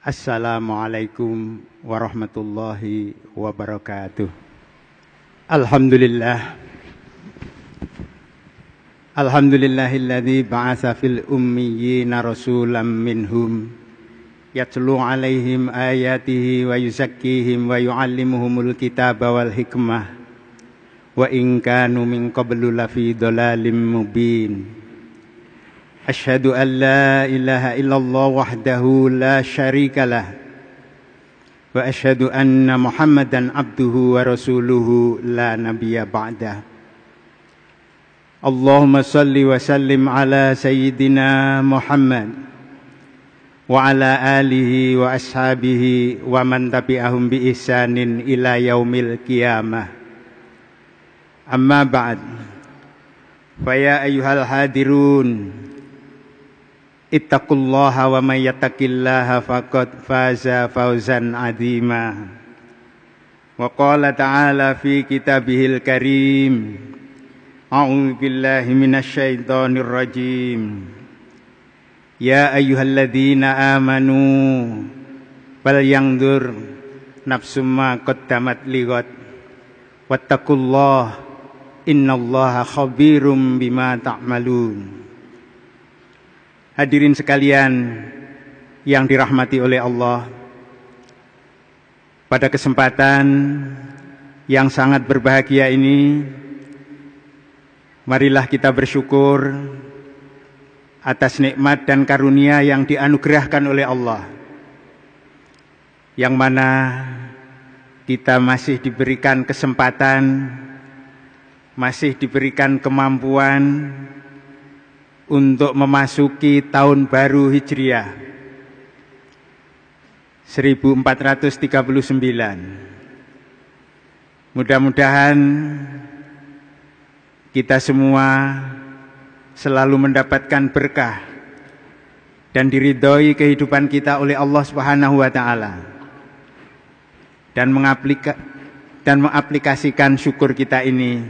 Assalamualaikum warahmatullahi wabarakatuh. Alhamdulillah. Alhamdulillahilladzi ba'atsa fil ummiyina rasulam minhum yatlu alaihim ayatihi wa yuzakkihim wa yuallimuhumul kitaba wal hikmah wa in kanu min qablu lafi dhalalim mubin. أشهد أن لا إله إلا الله وحده لا شريك له وأشهد أن محمدا عبده ورسوله لا نبي بعده. اللهم صل وسلم على سيدنا محمد وعلى آله وأصحابه ومن تبعهم بإحسان إلى يوم القيامة. أما بعد فيا أيها الحاضرون Ittaqullaha wa may yattaqillaha faqad faza fawzan azima. Wa qala ta'ala fi kitabihil karim. A'udzu billahi minasy syaithanir rajim. Ya ayyuhalladzina amanu bal yangdur nafsum ma qaddamat ligat. Wattaqullaha innallaha khabirum bima ta'malun. Hadirin sekalian yang dirahmati oleh Allah. Pada kesempatan yang sangat berbahagia ini, marilah kita bersyukur atas nikmat dan karunia yang dianugerahkan oleh Allah. Yang mana kita masih diberikan kesempatan, masih diberikan kemampuan untuk memasuki tahun baru Hijriah 1439. Mudah-mudahan kita semua selalu mendapatkan berkah dan diridhoi kehidupan kita oleh Allah Subhanahu wa taala. Dan mengaplika dan mengaplikasikan syukur kita ini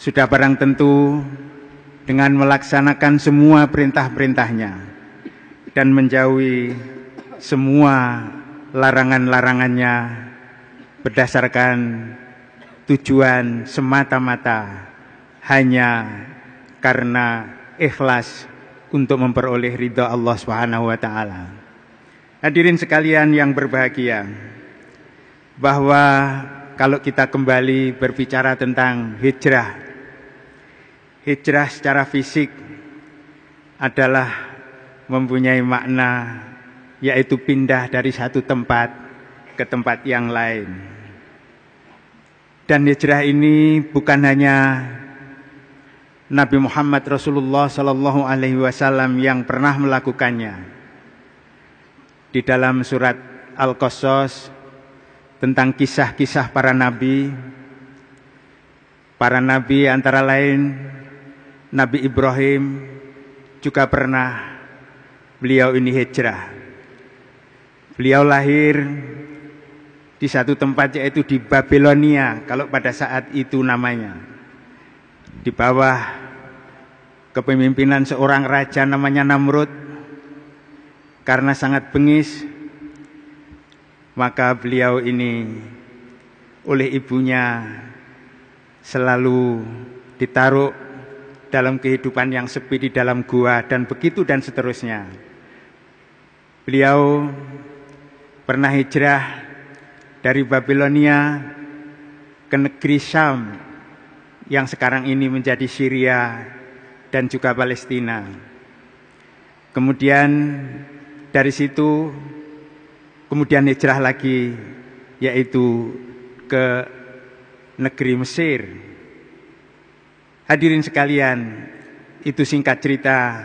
sudah barang tentu dengan melaksanakan semua perintah-perintahnya dan menjauhi semua larangan-larangannya berdasarkan tujuan semata-mata hanya karena ikhlas untuk memperoleh ridha Allah Subhanahu wa taala. Hadirin sekalian yang berbahagia, bahwa kalau kita kembali berbicara tentang hijrah Hijrah secara fisik adalah mempunyai makna yaitu pindah dari satu tempat ke tempat yang lain. Dan hijrah ini bukan hanya Nabi Muhammad Rasulullah Sallallahu Alaihi Wasallam yang pernah melakukannya. Di dalam surat Al-Qasas tentang kisah-kisah para nabi, para nabi antara lain Nabi Ibrahim juga pernah beliau ini hijrah. Beliau lahir di satu tempat yaitu di Babilonia kalau pada saat itu namanya. Di bawah kepemimpinan seorang raja namanya Namrud karena sangat bengis maka beliau ini oleh ibunya selalu ditaruh dalam kehidupan yang sepi di dalam gua dan begitu dan seterusnya. Beliau pernah hijrah dari Babilonia ke negeri Syam yang sekarang ini menjadi Syria dan juga Palestina. Kemudian dari situ kemudian hijrah lagi yaitu ke negeri Mesir Hadirin sekalian, itu singkat cerita.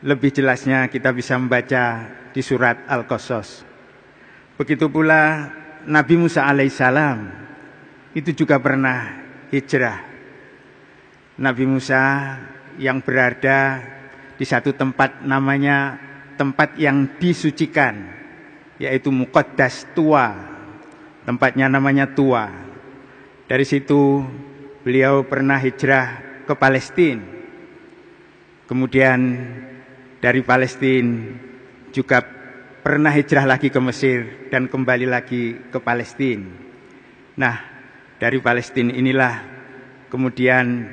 Lebih jelasnya kita bisa membaca di surat Al-Qasas. Begitu pula Nabi Musa alaihissalam itu juga pernah hijrah. Nabi Musa yang berada di satu tempat namanya tempat yang disucikan yaitu Muqaddas Tua. Tempatnya namanya Tua. Dari situ beliau pernah hijrah ke Palestina. Kemudian dari Palestina juga pernah hijrah lagi ke Mesir dan kembali lagi ke Palestina. Nah, dari Palestina inilah kemudian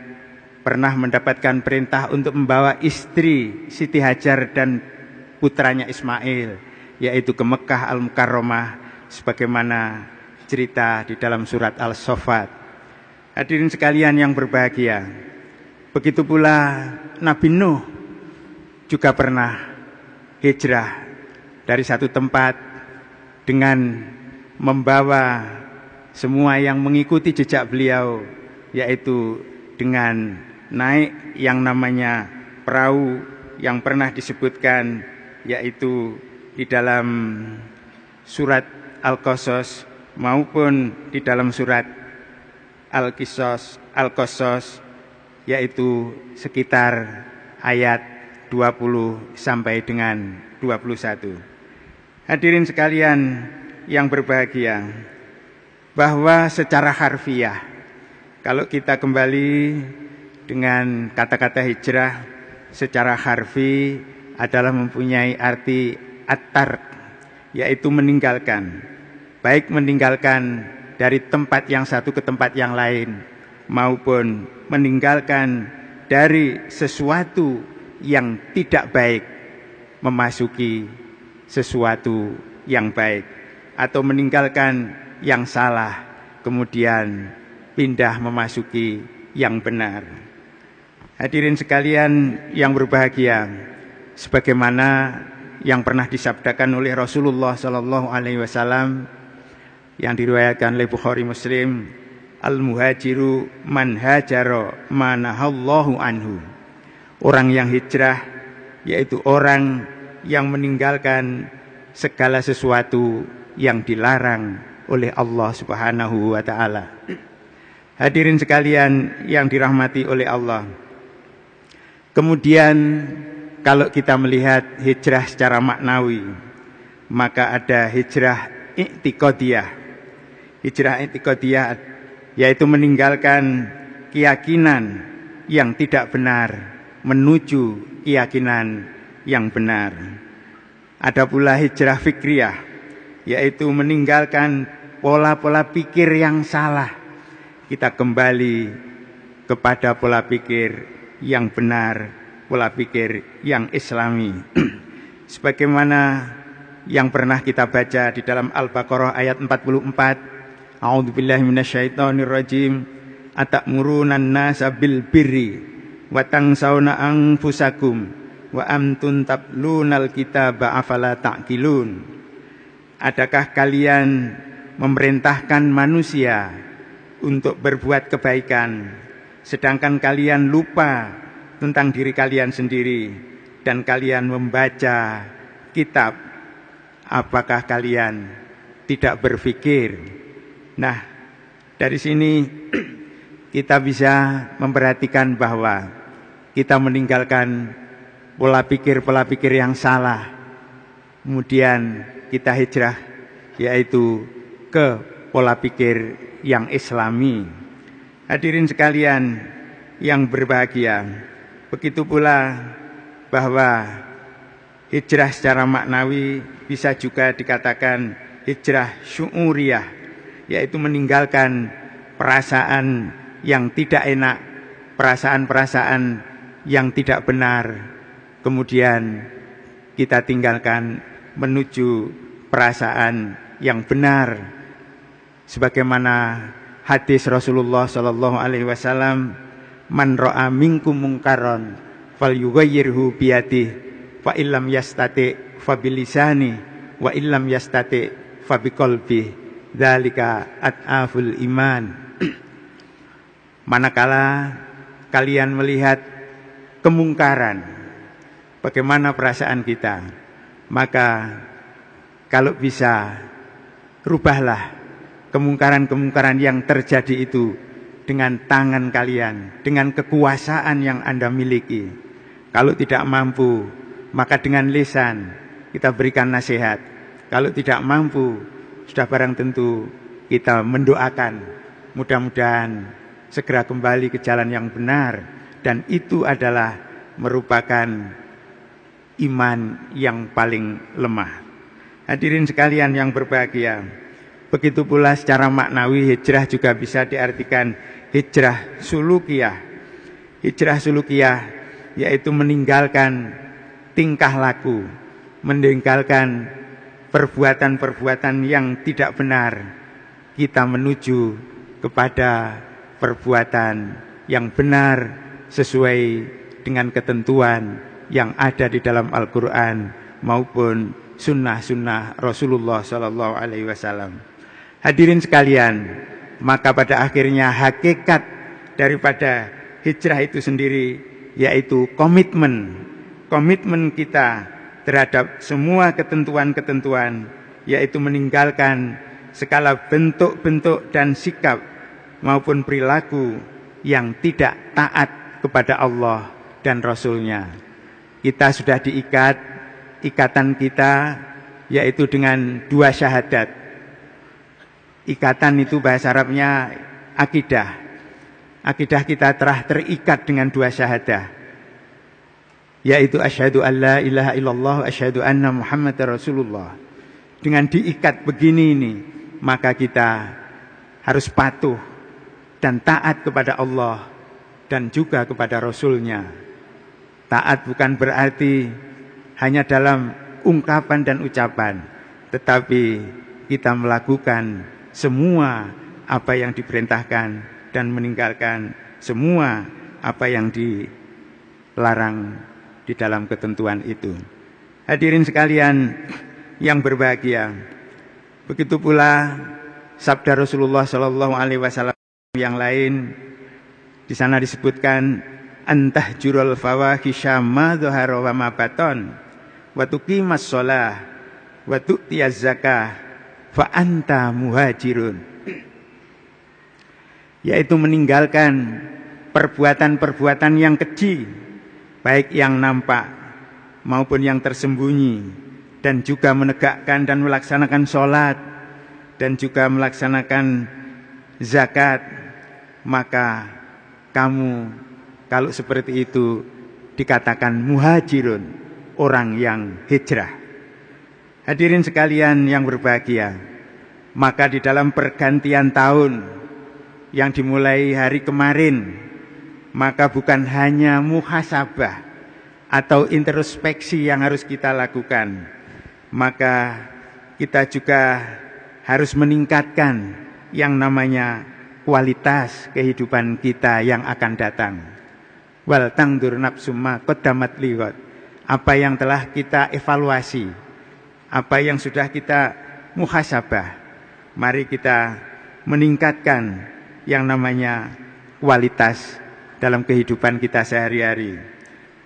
pernah mendapatkan perintah untuk membawa istri Siti Hajar dan putranya Ismail yaitu ke Mekah Al-Mukarramah sebagaimana cerita di dalam surat Al-Sofat. Hadirin sekalian yang berbahagia. Begitu pula Nabi Nuh juga pernah hijrah dari satu tempat dengan membawa semua yang mengikuti jejak beliau yaitu dengan naik yang namanya perahu yang pernah disebutkan yaitu di dalam surat Al-Qasas maupun di dalam surat Al-Qisas Al-Qasas yaitu sekitar ayat 20 sampai dengan 21. Hadirin sekalian yang berbahagia, bahwa secara harfiah, kalau kita kembali dengan kata-kata hijrah, secara harfi adalah mempunyai arti atar, yaitu meninggalkan, baik meninggalkan dari tempat yang satu ke tempat yang lain, maupun meninggalkan dari sesuatu yang tidak baik memasuki sesuatu yang baik atau meninggalkan yang salah kemudian pindah memasuki yang benar. Hadirin sekalian yang berbahagia, sebagaimana yang pernah disabdakan oleh Rasulullah Sallallahu Alaihi Wasallam yang diriwayatkan oleh Bukhari Muslim, al muhajiru man hajaro manahallahu anhu. Orang yang hijrah yaitu orang yang meninggalkan segala sesuatu yang dilarang oleh Allah Subhanahu wa taala. Hadirin sekalian yang dirahmati oleh Allah. Kemudian kalau kita melihat hijrah secara maknawi, maka ada hijrah i'tiqadiyah. Hijrah i'tiqadiyah yaitu meninggalkan keyakinan yang tidak benar menuju keyakinan yang benar. Ada pula hijrah fikriyah, yaitu meninggalkan pola-pola pikir yang salah. Kita kembali kepada pola pikir yang benar, pola pikir yang islami. Sebagaimana yang pernah kita baca di dalam Al-Baqarah ayat 44, A'udzubillahi minasyaitonirrajim, atakmurunan nasa bil birri wa tangsawna anfusakum wa amtun tablunal kitaba afala ta'qilun. Adakah kalian memerintahkan manusia untuk berbuat kebaikan sedangkan kalian lupa tentang diri kalian sendiri dan kalian membaca kitab? Apakah kalian tidak berpikir Nah dari sini kita bisa memperhatikan bahwa kita meninggalkan pola pikir-pola pikir yang salah. Kemudian kita hijrah yaitu ke pola pikir yang islami. Hadirin sekalian yang berbahagia, begitu pula bahwa hijrah secara maknawi bisa juga dikatakan hijrah syu'uriyah, yaitu meninggalkan perasaan yang tidak enak, perasaan-perasaan yang tidak benar, kemudian kita tinggalkan menuju perasaan yang benar. Sebagaimana hadis Rasulullah sallallahu alaihi wasallam man ra'a minkum mungkaron falyughayyirhu biyadihi fa illam yastati fa bilisani wa illam yastati fa biqalbi dzalika at'aful iman manakala kalian melihat kemungkaran bagaimana perasaan kita. Maka kalau bisa rubahlah kemungkaran-kemungkaran yang terjadi itu dengan tangan kalian, dengan kekuasaan yang Anda miliki. Kalau tidak mampu, maka dengan lisan kita berikan nasihat. Kalau tidak mampu, sudah barang tentu kita mendoakan mudah-mudahan segera kembali ke jalan yang benar dan itu adalah merupakan iman yang paling lemah. Hadirin sekalian yang berbahagia. Begitu pula secara maknawi hijrah juga bisa diartikan hijrah sulukiyah. Hijrah sulukiyah yaitu meninggalkan tingkah laku, meninggalkan perbuatan-perbuatan yang tidak benar. Kita menuju kepada perbuatan yang benar sesuai dengan ketentuan yang ada di dalam Al-Quran maupun sunnah-sunnah Rasulullah Wasallam. Hadirin sekalian, maka pada akhirnya hakikat daripada hijrah itu sendiri yaitu komitmen. Komitmen kita terhadap semua ketentuan-ketentuan yaitu meninggalkan segala bentuk-bentuk dan sikap maupun perilaku yang tidak taat kepada Allah dan Rasulnya. Kita sudah diikat, ikatan kita yaitu dengan dua syahadat Ikatan itu bahasa Arabnya akidah. Akidah kita telah terikat dengan dua syahadah. Yaitu asyhadu an la ilaha illallah asyhadu anna Muhammad Rasulullah. Dengan diikat begini ini, maka kita harus patuh dan taat kepada Allah dan juga kepada Rasulnya. Taat bukan berarti hanya dalam ungkapan dan ucapan, tetapi kita melakukan semua apa yang diperintahkan dan meninggalkan semua apa yang dilarang di dalam ketentuan itu. Hadirin sekalian yang berbahagia. Begitu pula sabda Rasulullah Shallallahu alaihi wasallam yang lain di sana disebutkan antah jurul fawahisha ma dhahara wa ma baton wa tuqimas shalah wa tu'tiyaz zakah fa anta muhajirun yaitu meninggalkan perbuatan-perbuatan yang keji baik yang nampak maupun yang tersembunyi dan juga menegakkan dan melaksanakan sholat dan juga melaksanakan zakat maka kamu kalau seperti itu dikatakan muhajirun orang yang hijrah. Hadirin sekalian yang berbahagia, maka di dalam pergantian tahun yang dimulai hari kemarin, maka bukan hanya muhasabah atau introspeksi yang harus kita lakukan, maka kita juga harus meningkatkan yang namanya kualitas kehidupan kita yang akan datang. Wal tangdur nafsumma qaddamat liwat. Apa yang telah kita evaluasi apa yang sudah kita muhasabah. Mari kita meningkatkan yang namanya kualitas dalam kehidupan kita sehari-hari.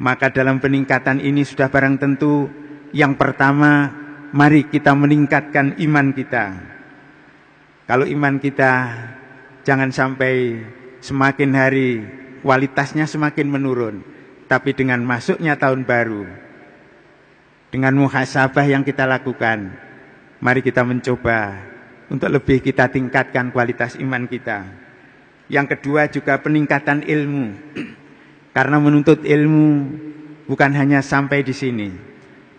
Maka dalam peningkatan ini sudah barang tentu yang pertama mari kita meningkatkan iman kita. Kalau iman kita jangan sampai semakin hari kualitasnya semakin menurun, tapi dengan masuknya tahun baru dengan muhasabah yang kita lakukan, mari kita mencoba untuk lebih kita tingkatkan kualitas iman kita. Yang kedua juga peningkatan ilmu. Karena menuntut ilmu bukan hanya sampai di sini,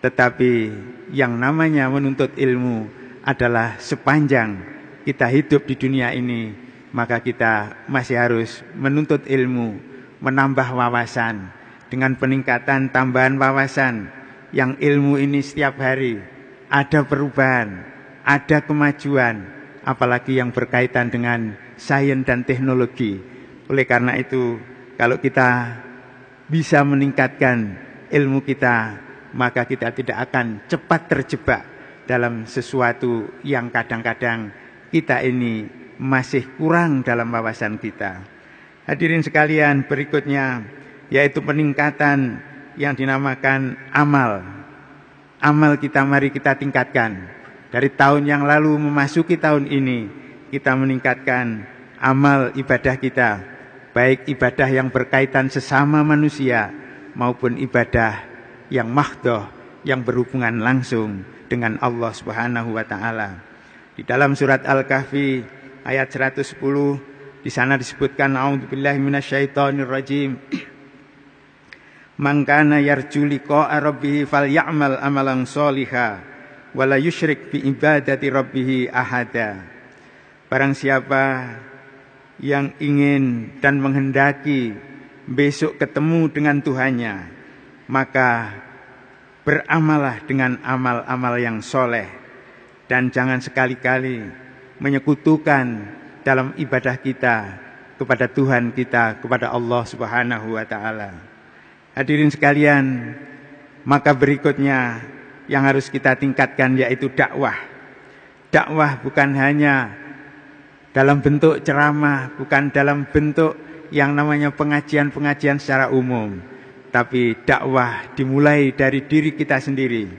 tetapi yang namanya menuntut ilmu adalah sepanjang kita hidup di dunia ini, maka kita masih harus menuntut ilmu, menambah wawasan dengan peningkatan tambahan wawasan yang ilmu ini setiap hari ada perubahan, ada kemajuan, apalagi yang berkaitan dengan sains dan teknologi. Oleh karena itu, kalau kita bisa meningkatkan ilmu kita, maka kita tidak akan cepat terjebak dalam sesuatu yang kadang-kadang kita ini masih kurang dalam wawasan kita. Hadirin sekalian, berikutnya yaitu peningkatan yang dinamakan amal. Amal kita mari kita tingkatkan. Dari tahun yang lalu memasuki tahun ini, kita meningkatkan amal ibadah kita. Baik ibadah yang berkaitan sesama manusia maupun ibadah yang mahdoh, yang berhubungan langsung dengan Allah Subhanahu wa taala. Di dalam surat Al-Kahfi ayat 110 di sana disebutkan a'udzubillahi minasyaitonirrajim Man kana yarju liqa'a rabbih falyamal amalan sholiha wala yusyrik bi ibadati rabbih ahada. Barang siapa yang ingin dan menghendaki besok ketemu dengan Tuhannya, maka beramalah dengan amal-amal yang soleh dan jangan sekali-kali menyekutukan dalam ibadah kita kepada Tuhan kita, kepada Allah Subhanahu wa taala. Hadirin sekalian, maka berikutnya yang harus kita tingkatkan yaitu dakwah. Dakwah bukan hanya dalam bentuk ceramah, bukan dalam bentuk yang namanya pengajian-pengajian secara umum, tapi dakwah dimulai dari diri kita sendiri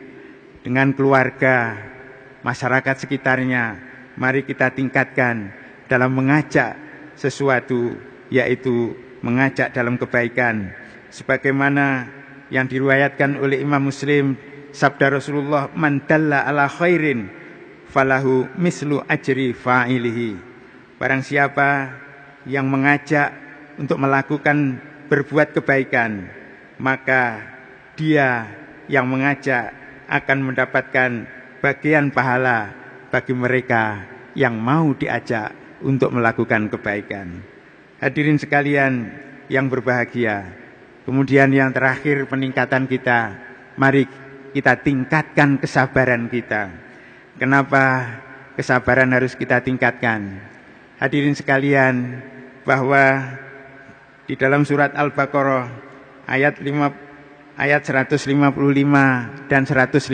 dengan keluarga, masyarakat sekitarnya. Mari kita tingkatkan dalam mengajak sesuatu yaitu mengajak dalam kebaikan sebagaimana yang diriwayatkan oleh Imam Muslim sabda Rasulullah man dalla ala khairin falahu mislu ajri fa'ilihi barang siapa yang mengajak untuk melakukan berbuat kebaikan maka dia yang mengajak akan mendapatkan bagian pahala bagi mereka yang mau diajak untuk melakukan kebaikan. Hadirin sekalian yang berbahagia, Kemudian yang terakhir peningkatan kita, mari kita tingkatkan kesabaran kita. Kenapa kesabaran harus kita tingkatkan? Hadirin sekalian, bahwa di dalam surat Al-Baqarah ayat 5 ayat 155 dan 156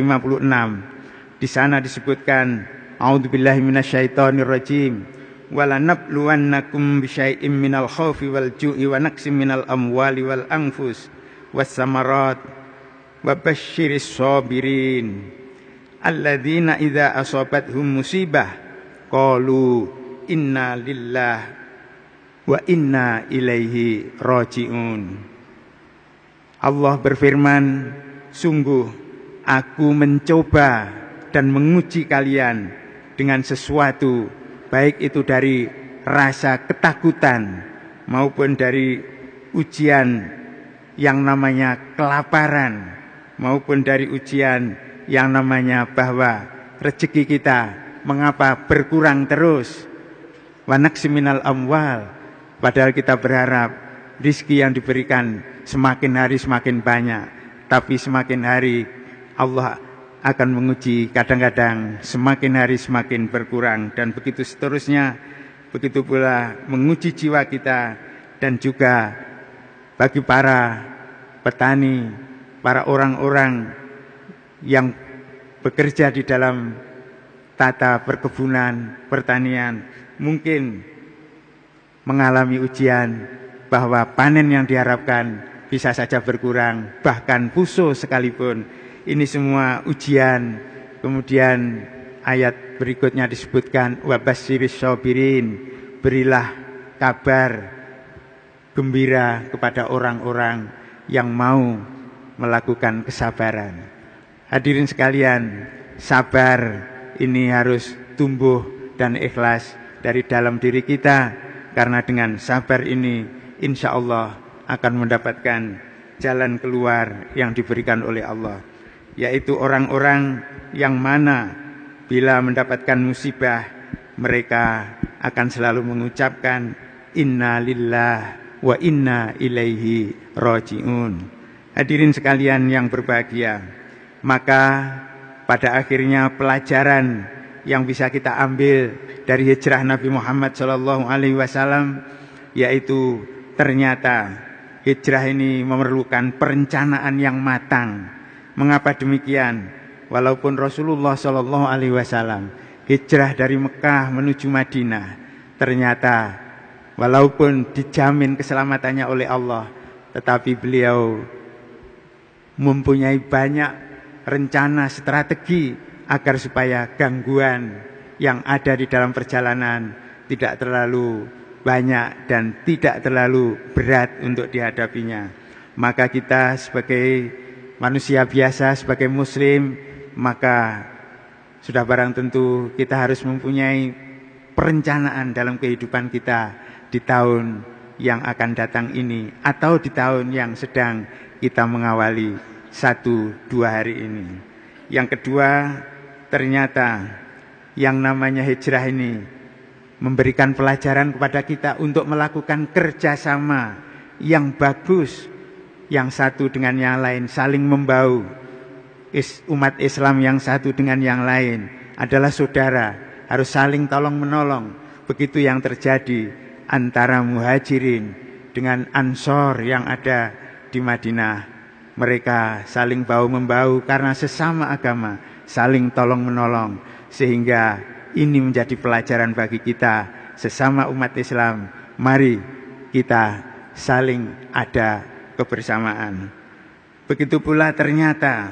di sana disebutkan A'udzubillahi minasyaitonirrajim. Walanabluwannakum bisyai'im minal khawfi wal ju'i wa naqsim minal amwali wal anfus was samarat wa basyiris sabirin. Alladzina idza asabathum musibah qalu inna lillah wa inna ilaihi rajiun Allah berfirman sungguh aku mencoba dan menguji kalian dengan sesuatu baik itu dari rasa ketakutan maupun dari ujian yang namanya kelaparan maupun dari ujian yang namanya bahwa rezeki kita mengapa berkurang terus wanaksiminal amwal. Padahal kita berharap rizki yang diberikan semakin hari semakin banyak tapi semakin hari Allah akan menguji kadang-kadang semakin hari semakin berkurang dan begitu seterusnya. Begitu pula menguji jiwa kita dan juga bagi para petani para orang-orang yang bekerja di dalam tata perkebunan pertanian mungkin mengalami ujian bahwa panen yang diharapkan bisa saja berkurang bahkan puso sekalipun ini semua ujian. Kemudian ayat berikutnya disebutkan wabasiris sobirin. Berilah kabar gembira kepada orang-orang yang mau melakukan kesabaran. Hadirin sekalian, sabar ini harus tumbuh dan ikhlas dari dalam diri kita karena dengan sabar ini insya Allah akan mendapatkan jalan keluar yang diberikan oleh Allah yaitu orang-orang yang mana bila mendapatkan musibah mereka akan selalu mengucapkan inna lillah wa inna ilaihi rajiun. Hadirin sekalian yang berbahagia, maka pada akhirnya pelajaran yang bisa kita ambil dari hijrah Nabi Muhammad Shallallahu Alaihi Wasallam yaitu ternyata hijrah ini memerlukan perencanaan yang matang Mengapa demikian? Walaupun Rasulullah Shallallahu Alaihi Wasallam hijrah dari Mekah menuju Madinah, ternyata walaupun dijamin keselamatannya oleh Allah, tetapi beliau mempunyai banyak rencana strategi agar supaya gangguan yang ada di dalam perjalanan tidak terlalu banyak dan tidak terlalu berat untuk dihadapinya. Maka kita sebagai manusia biasa sebagai muslim maka sudah barang tentu kita harus mempunyai perencanaan dalam kehidupan kita di tahun yang akan datang ini atau di tahun yang sedang kita mengawali satu dua hari ini. Yang kedua ternyata yang namanya hijrah ini memberikan pelajaran kepada kita untuk melakukan kerjasama yang bagus, yang satu dengan yang lain, saling membau. Umat Islam yang satu dengan yang lain adalah saudara, harus saling tolong menolong. Begitu yang terjadi antara muhajirin dengan ansor yang ada di Madinah. Mereka saling bau membau karena sesama agama, saling tolong menolong sehingga ini menjadi pelajaran bagi kita sesama umat Islam. Mari kita saling ada kebersamaan. Begitu pula ternyata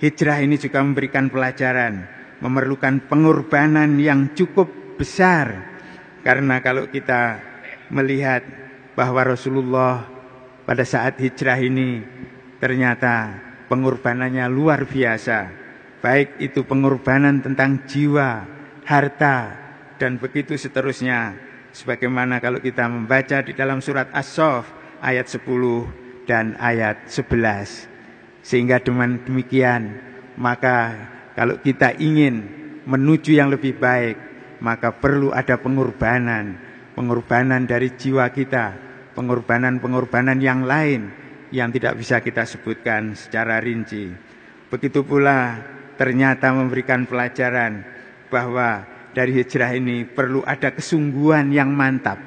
hijrah ini juga memberikan pelajaran, memerlukan pengorbanan yang cukup besar. Karena kalau kita melihat bahwa Rasulullah pada saat hijrah ini ternyata pengorbanannya luar biasa baik itu pengorbanan tentang jiwa, harta, dan begitu seterusnya. Sebagaimana kalau kita membaca di dalam surat As-Sof ayat 10 dan ayat 11. Sehingga dengan demikian, maka kalau kita ingin menuju yang lebih baik, maka perlu ada pengorbanan, pengorbanan dari jiwa kita, pengorbanan-pengorbanan yang lain yang tidak bisa kita sebutkan secara rinci. Begitu pula ternyata memberikan pelajaran bahwa dari hijrah ini perlu ada kesungguhan yang mantap.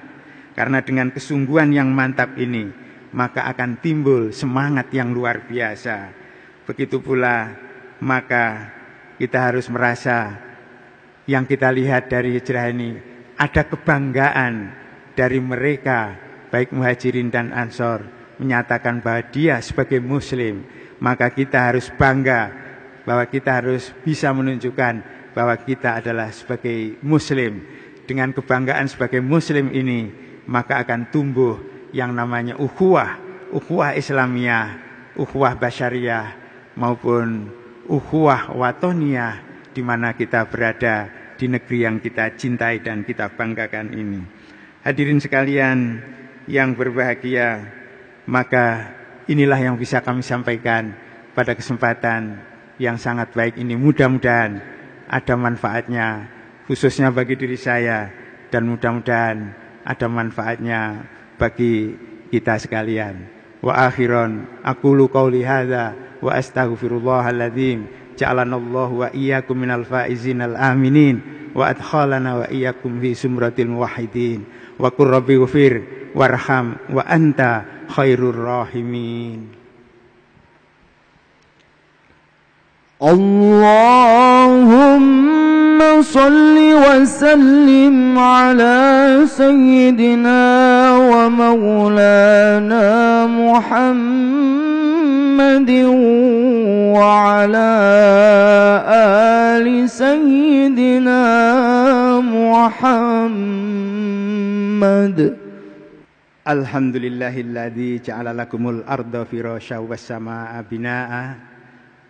Karena dengan kesungguhan yang mantap ini, maka akan timbul semangat yang luar biasa. Begitu pula, maka kita harus merasa yang kita lihat dari hijrah ini ada kebanggaan dari mereka, baik muhajirin dan ansor, menyatakan bahwa dia sebagai muslim, maka kita harus bangga bahwa kita harus bisa menunjukkan bahwa kita adalah sebagai muslim. Dengan kebanggaan sebagai muslim ini, maka akan tumbuh yang namanya ukhuwah, ukhuwah Islamiyah, ukhuwah basyariah maupun ukhuwah watoniyah di mana kita berada di negeri yang kita cintai dan kita banggakan ini. Hadirin sekalian yang berbahagia, maka inilah yang bisa kami sampaikan pada kesempatan yang sangat baik ini mudah-mudahan ada manfaatnya khususnya bagi diri saya dan mudah-mudahan ada manfaatnya bagi kita sekalian. Wa akhiran aqulu qauli hadza wa astaghfirullahaladzim ja'alanallahu wa iyyakum minal faizin al aminin wa adkhalana wa iyyakum fi sumratil muwahhidin wa qur rabbi warham wa anta khairur rahimin. اللهم صل وسلم على سيدنا ومولانا محمد وعلى آل سيدنا محمد. الحمد لله الذي جعل لكم الأرض فراشا والسماء بناءً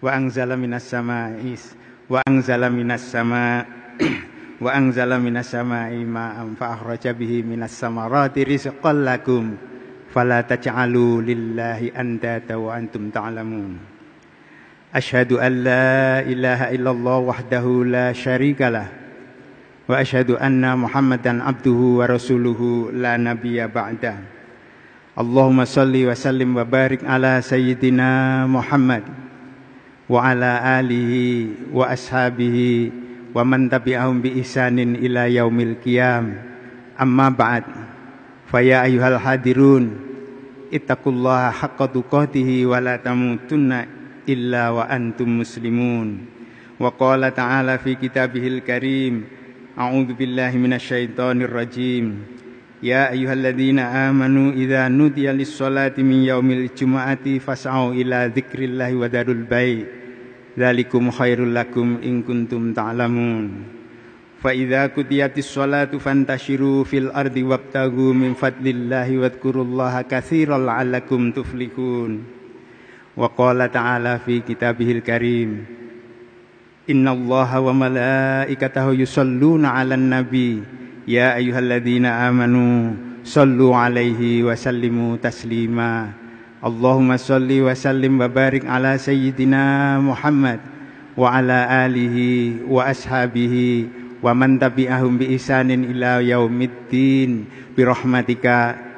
wa anzala minas sama'is wa anzala minas sama wa anzala minas sama'i ma'am fa akhraja bihi minas samarati rizqan lakum. Fala taj'alu lillahi andata wa antum ta'lamun. Asyhadu an la ilaha illallah wahdahu la syarikalah wa asyhadu anna muhammadan abduhu wa rasuluhu la ba'da. Allahumma salli wa sallim wa barik ala sayyidina Muhammad wa ala alihi wa ashabihi wa man tabi'ahum bi ihsanin ila yaumil qiyam. Amma ba'd. Fa ya ayyuhal hadirun ittaqullaha haqqa tuqatih wa la tamutunna illa wa antum muslimun. Wa qala ta'ala fi kitabihil karim a'udzu billahi minasyaitonir rajim. Ya ayyuhalladzina amanu idza nudiya lis-salati min yaumil jumu'ati fas'au ila dzikrillahi wa darul bai' Dzalikum khairul lakum in kuntum ta'lamun. Fa idza qutiyatis sholatu fantashiru fil ardi wabtagu min fadlillahi wadhkurullaha katsiran la'allakum tuflihun. Wa qala ta'ala fi kitabihil karim Inna allaha wa malaikatahu yusalluna 'alan nabi ya ayyuhalladzina amanu sallu 'alaihi wa sallimu wa sallim wa barik ala sayyidina Muhammad وعلى آله وأصحابه ومن تبعهم بإحسان إلى يوم الدين برحمتك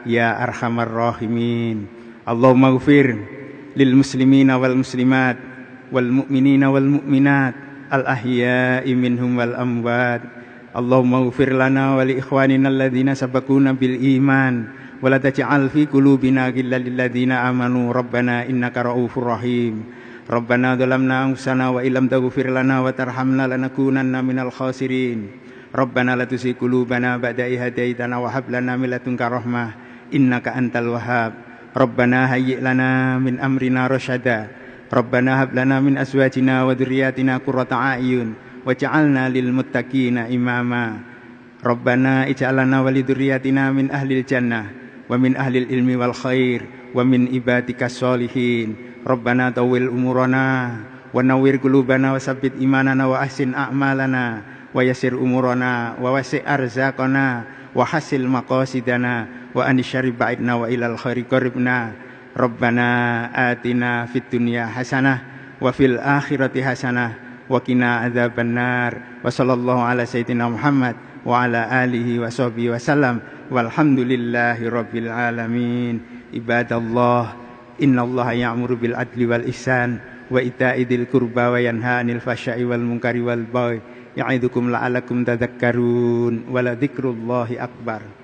يا أرحم الراحمين. اللهم اغفر للمسلمين والمسلمات والمؤمنين والمؤمنات الأحياء منهم والأموات. اللهم اغفر لنا ولإخواننا الذين سبقونا بالإيمان. ولا تجعل في قلوبنا غلا للذين آمنوا. ربنا إنك رؤوف رحيم. ربنا ظلمنا أنفسنا وإن لم تغفر لنا وترحمنا لنكونن من الخاسرين. ربنا لا تزغ قلوبنا بعد إذ هديتنا وهب لنا من لدنك رحمة. إنك أنت الوهاب. ربنا هيئ لنا من أمرنا رشدا. ربنا هب لنا من أزواجنا وذرياتنا قرة أعين. waj'alna lil muttaqina imama. Rabbana ij'alna wa lidzurriyyatina min ahlil jannah wa min ahlil ilmi wal khair wa min ibadikas solihin. Rabbana tawil umurana wa nawwir qulubana wa sabbit imanana wa ahsin a'malana wa yassir umurana wa wasi' arzaqana wa hasil maqasidana wa anisyari ba'idna wa ilal khairi qaribna. Rabbana atina fid dunya hasanah wa fil akhirati hasanah وقنا عذاب النار. وصلى الله على سيدنا محمد وعلى آله وصحبه وسلم. والحمد لله رب العالمين. عباد الله إن الله يأمر بالعدل والإحسان وإيتاء ذي القربى وينهى عن الفحشاء والمنكر والبغي يعظكم لعلكم تذكرون. ولذكر الله أكبر.